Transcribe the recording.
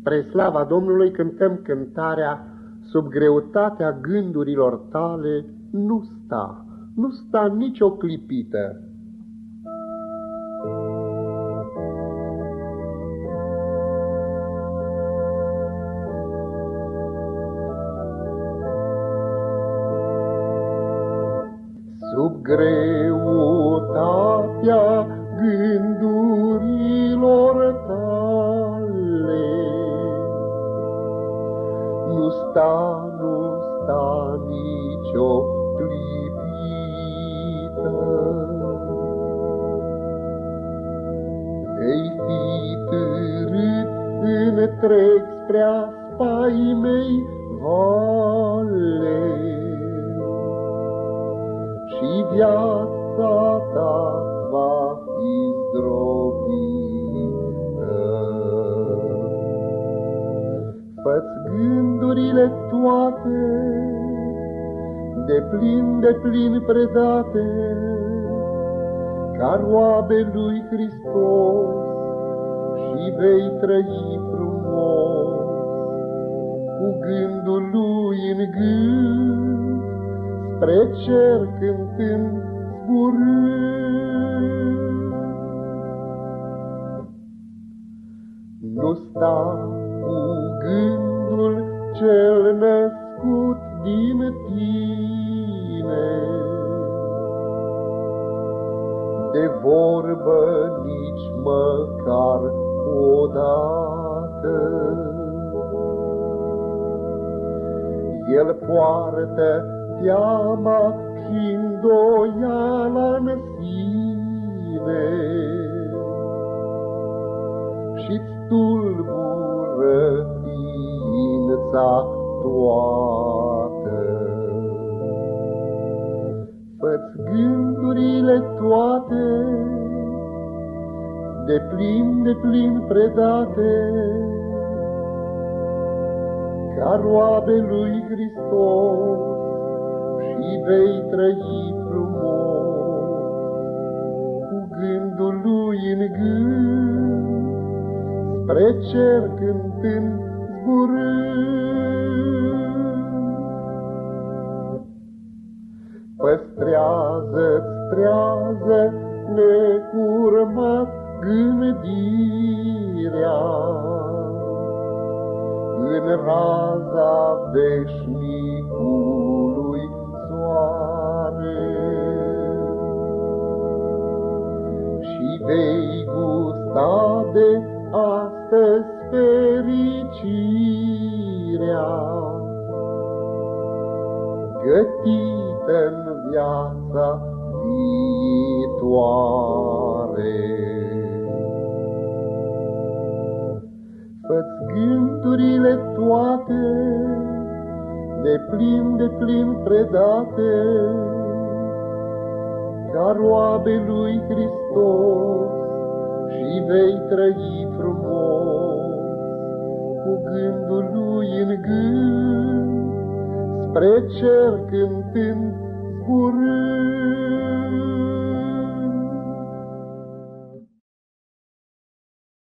Spre slava Domnului cântăm cântarea Sub greutatea gândurilor tale nu sta, nu sta nicio clipită. Sub greutatea sta, nu sta nicio clipită. Vei fi târât întreg spre spaimei vale Fă-ți gândurile toate, de plin, de plin predate, ca roabe lui Hristos și vei trăi frumos, cu gândul lui în gând, spre cer cântând zburând. Cel născut din tine. De vorbă nici măcar odată. El poartă teama și îndoiala în sine și-ți tulbură ființa toată. Fă-ți gândurile toate, de plin, de plin predate, ca roabe lui Hristos și vei trăi frumos, cu gândul lui în gând, spre cer cântând zburând. Păstrează-ți trează necurmat gândirea în raza veșnicului soare. Și vei gusta de astăzi fericirea, gătită în viața viitoare. Fă-ți gândurile toate, de plin, de plin predate, ca roabe lui Hristos, și vei trăi frumos, cu gândul lui în gând, spre cer cântând zburând.